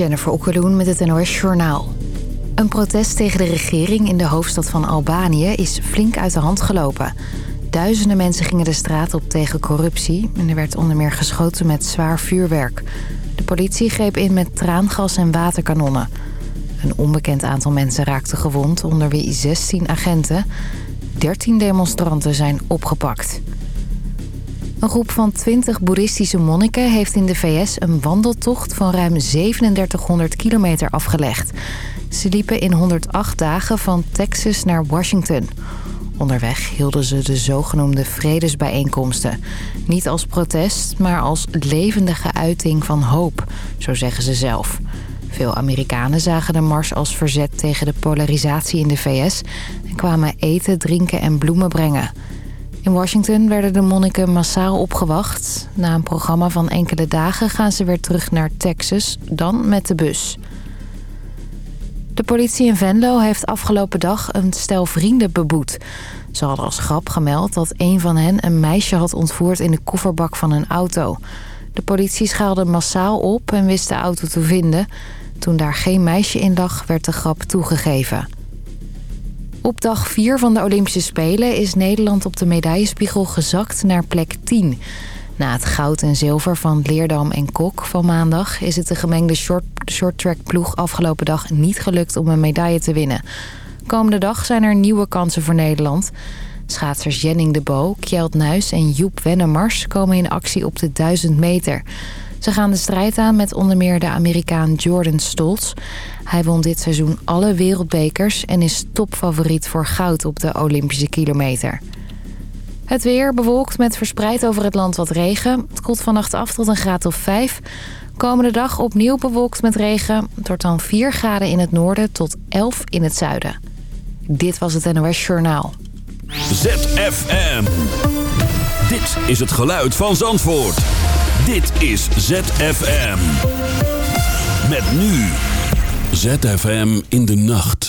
Jennifer Okkeloen met het NOS Journaal. Een protest tegen de regering in de hoofdstad van Albanië is flink uit de hand gelopen. Duizenden mensen gingen de straat op tegen corruptie... en er werd onder meer geschoten met zwaar vuurwerk. De politie greep in met traangas en waterkanonnen. Een onbekend aantal mensen raakte gewond, onder wie 16 agenten. 13 demonstranten zijn opgepakt. Een groep van 20 boeddhistische monniken heeft in de VS een wandeltocht van ruim 3700 kilometer afgelegd. Ze liepen in 108 dagen van Texas naar Washington. Onderweg hielden ze de zogenoemde vredesbijeenkomsten. Niet als protest, maar als levendige uiting van hoop, zo zeggen ze zelf. Veel Amerikanen zagen de mars als verzet tegen de polarisatie in de VS... en kwamen eten, drinken en bloemen brengen... In Washington werden de monniken massaal opgewacht. Na een programma van enkele dagen gaan ze weer terug naar Texas, dan met de bus. De politie in Venlo heeft afgelopen dag een stel vrienden beboet. Ze hadden als grap gemeld dat een van hen een meisje had ontvoerd in de kofferbak van een auto. De politie schaalde massaal op en wist de auto te vinden. Toen daar geen meisje in lag, werd de grap toegegeven. Op dag 4 van de Olympische Spelen is Nederland op de medaillespiegel gezakt naar plek 10. Na het goud en zilver van Leerdam en Kok van maandag... is het de gemengde short, shorttrack ploeg afgelopen dag niet gelukt om een medaille te winnen. Komende dag zijn er nieuwe kansen voor Nederland. Schaatsers Jenning de Bo, Kjeld Nuis en Joep Wennemars komen in actie op de 1000 meter... Ze gaan de strijd aan met onder meer de Amerikaan Jordan Stoltz. Hij won dit seizoen alle wereldbekers en is topfavoriet voor goud op de Olympische kilometer. Het weer bewolkt met verspreid over het land wat regen. Het koelt vannacht af tot een graad of 5. Komende dag opnieuw bewolkt met regen. Het dan 4 graden in het noorden tot 11 in het zuiden. Dit was het NOS Journaal. ZFM. Dit is het geluid van Zandvoort. Dit is ZFM. Met nu. ZFM in de nacht.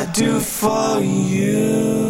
I do for you?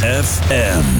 ZFM.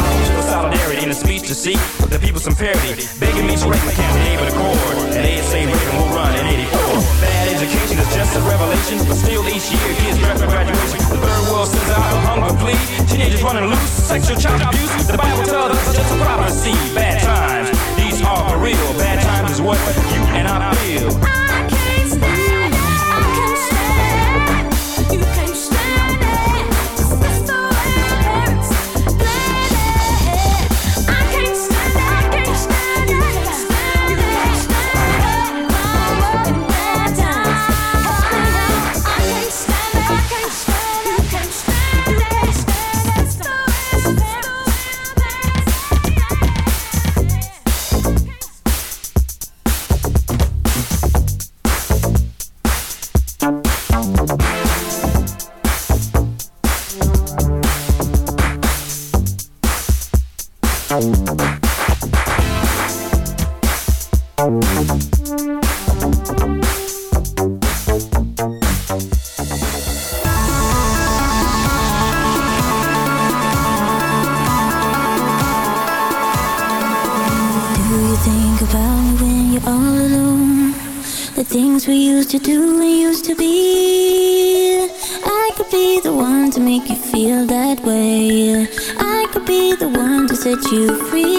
solidarity in a speech to seek the people some parity. Begging me to write my with a cord. And they say Reagan will run in 84. Bad education is just a revelation, but still each year kids draft for graduation. The third world sends out a hunger plea. Teenagers running loose, sexual child abuse. The Bible tells us it's just a prophecy. Bad times, these are for real. Bad times is what you and I feel. Set you free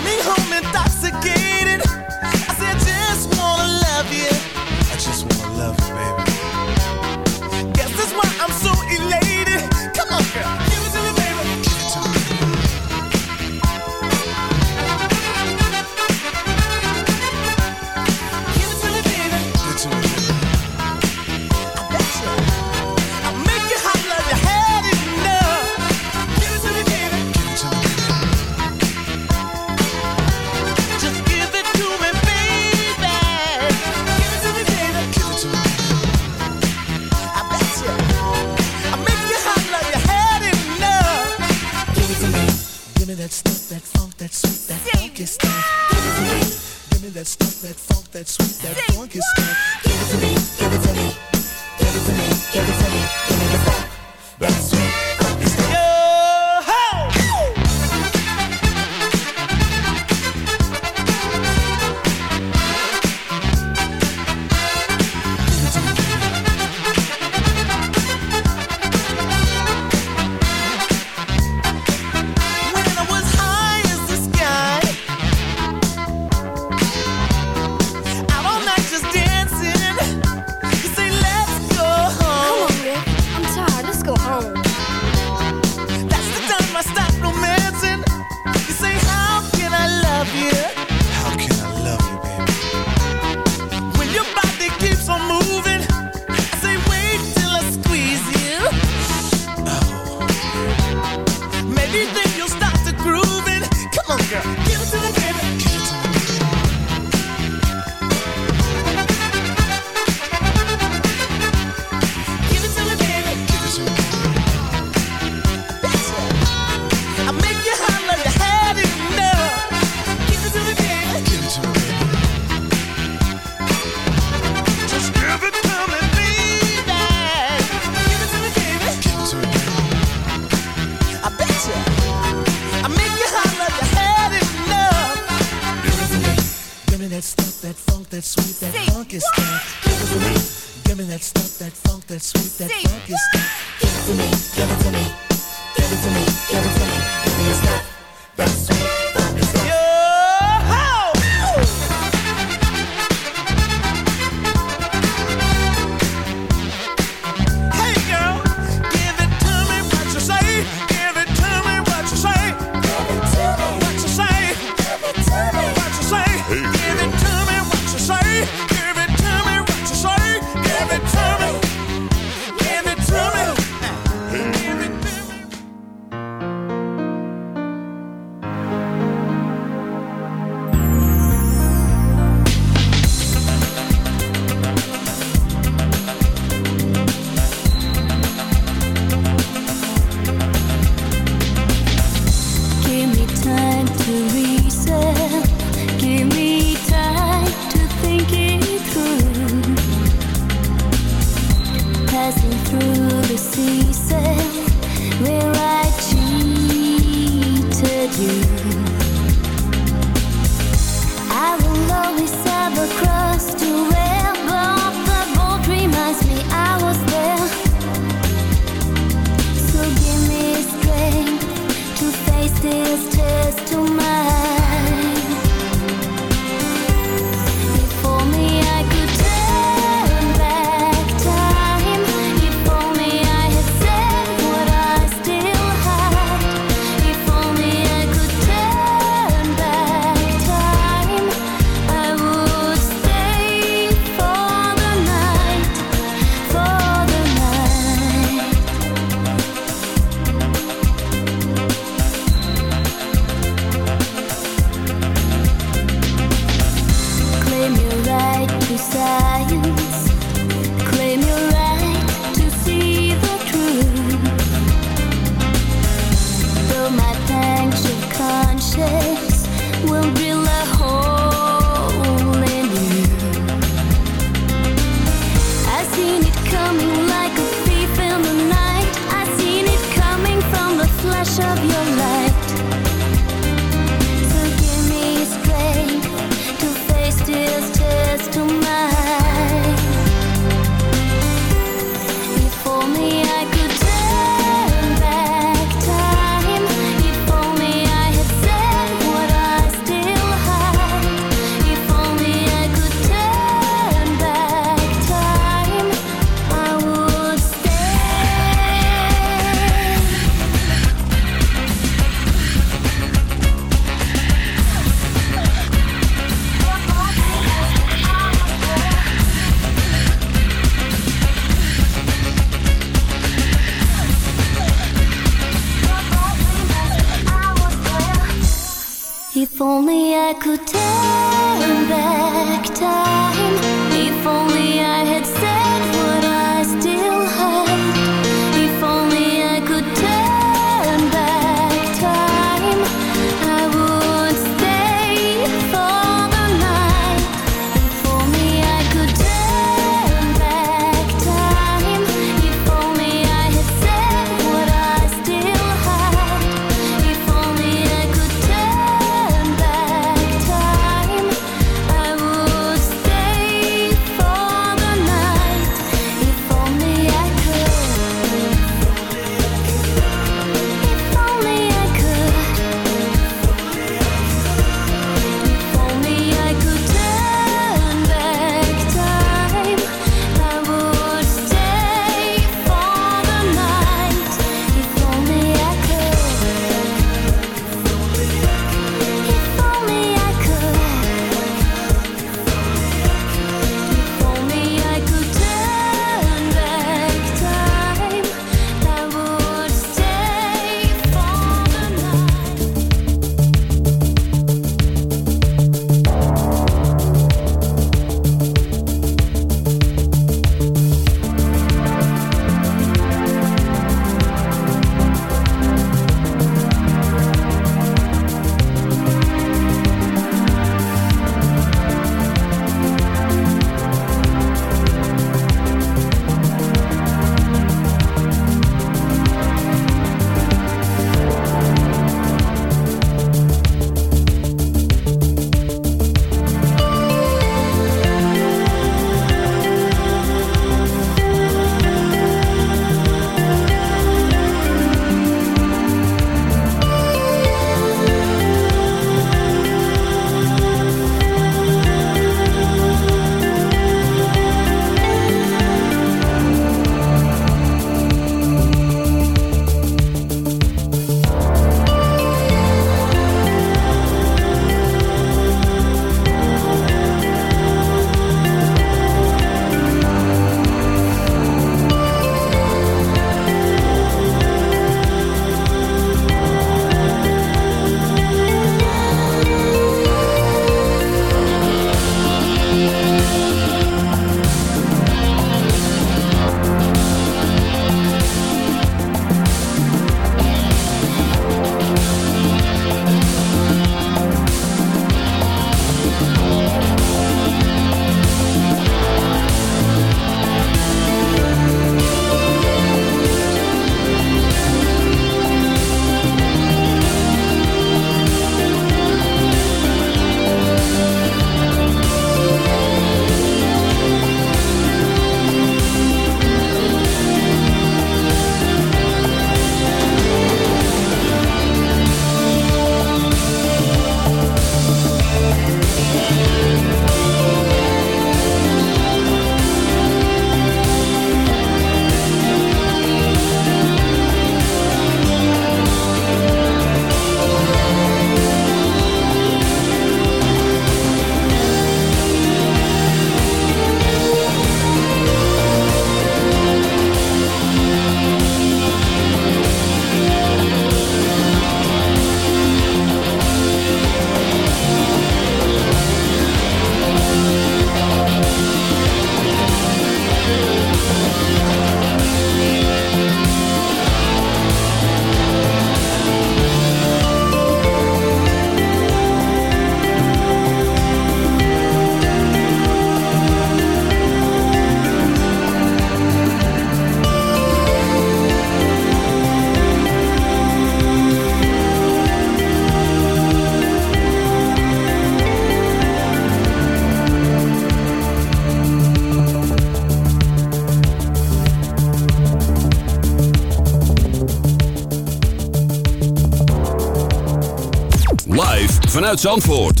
Zandvoort.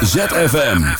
ZFM.